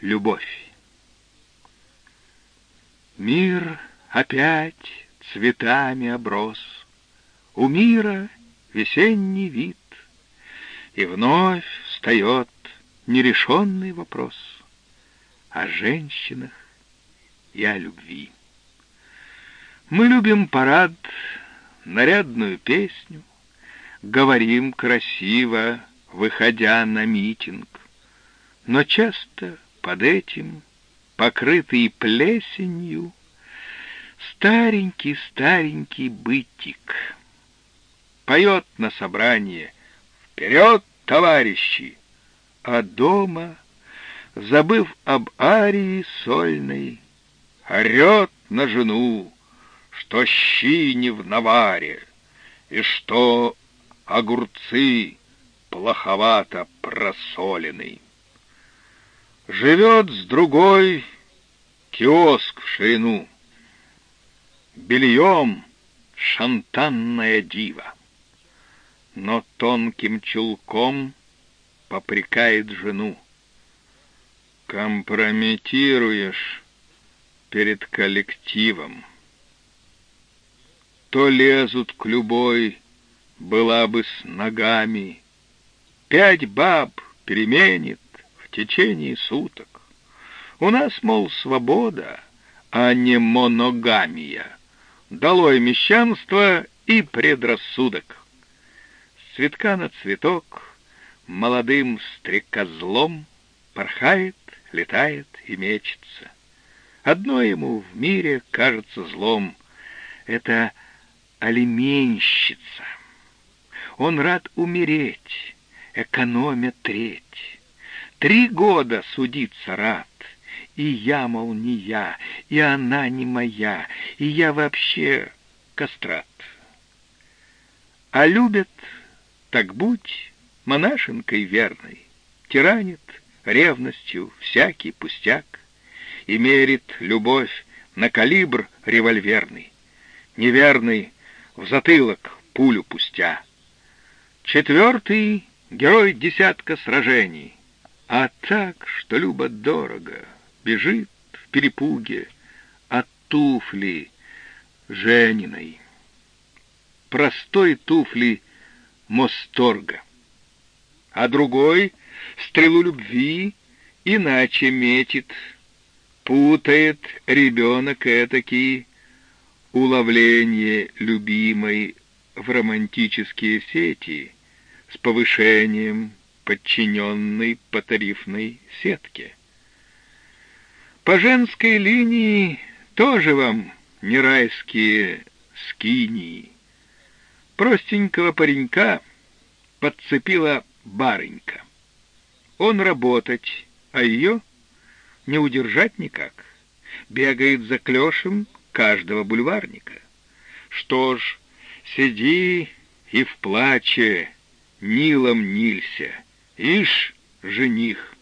любовь. Мир опять цветами оброс, У мира весенний вид, И вновь встает нерешенный вопрос О женщинах и о любви. Мы любим парад, нарядную песню, Говорим красиво, выходя на митинг, Но часто под этим, покрытый плесенью, Старенький-старенький бытик Поет на собрание «Вперед, товарищи!» А дома, забыв об арии сольной, Орет на жену, что щи не в наваре, И что огурцы плоховато просолены. Живет с другой киоск в ширину, Бельем шантанная дива, Но тонким чулком попрекает жену. Компрометируешь перед коллективом. То лезут к любой, была бы с ногами. Пять баб переменит в течение суток. У нас, мол, свобода, а не моногамия. Долой мещанство и предрассудок. С цветка на цветок молодым стрекозлом порхает, летает и мечется. Одно ему в мире кажется злом — это алименщица. Он рад умереть, экономя треть. Три года судиться рад, и я, мол, не я, и она не моя, и я вообще кастрат. А любят, так будь монашенкой верной, тиранит ревностью всякий пустяк и мерит любовь на калибр револьверный, неверный в затылок пулю пустя. Четвертый — герой десятка сражений, а так, что любо дорого, бежит в перепуге от туфли Жениной. Простой туфли Мосторга. А другой стрелу любви иначе метит, путает ребенок этакий уловление любимой в романтические сети с повышением подчиненной по тарифной сетке. По женской линии тоже вам не райские скинии. Простенького паренька подцепила барынька. Он работать, а ее не удержать никак. Бегает за клешем каждого бульварника. Что ж, сиди и в плаче, Нилом нилься, ишь, жених.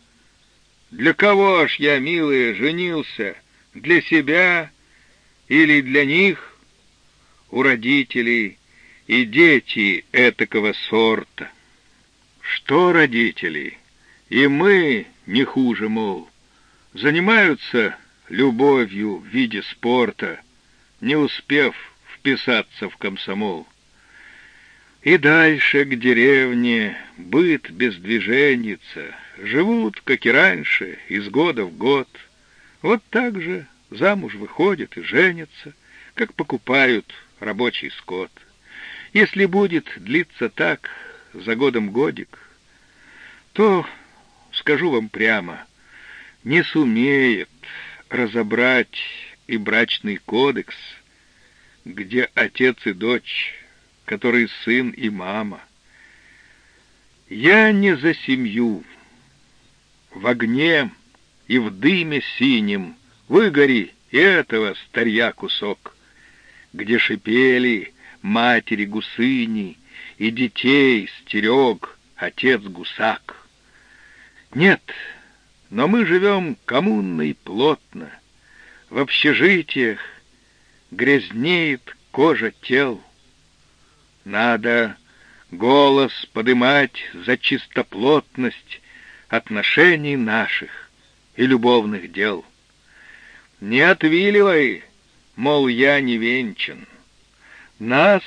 Для кого ж я, милая, женился? Для себя или для них? У родителей и дети этакого сорта. Что родители? И мы не хуже, мол, занимаются любовью в виде спорта, не успев вписаться в комсомол. И дальше к деревне быт без движенница, живут, как и раньше, из года в год. Вот так же замуж выходят и женятся, как покупают рабочий скот. Если будет длиться так за годом годик, то, скажу вам прямо, не сумеет разобрать и брачный кодекс, где отец и дочь, который сын и мама. Я не за семью. В огне и в дыме синем выгори и этого старья кусок, где шипели матери гусыни и детей стерег отец-гусак. Нет, но мы живем коммунно и плотно, в общежитиях грязнеет кожа тел. Надо голос подымать за чистоплотность отношений наших и любовных дел. Не отвиливай, мол, я не венчан. Нас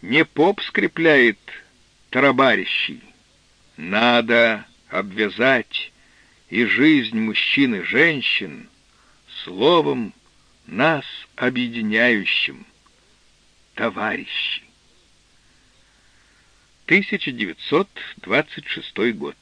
не поп скрепляет тарабарищий. Надо обвязать и жизнь мужчин и женщин словом нас объединяющим, товарищи. 1926 год.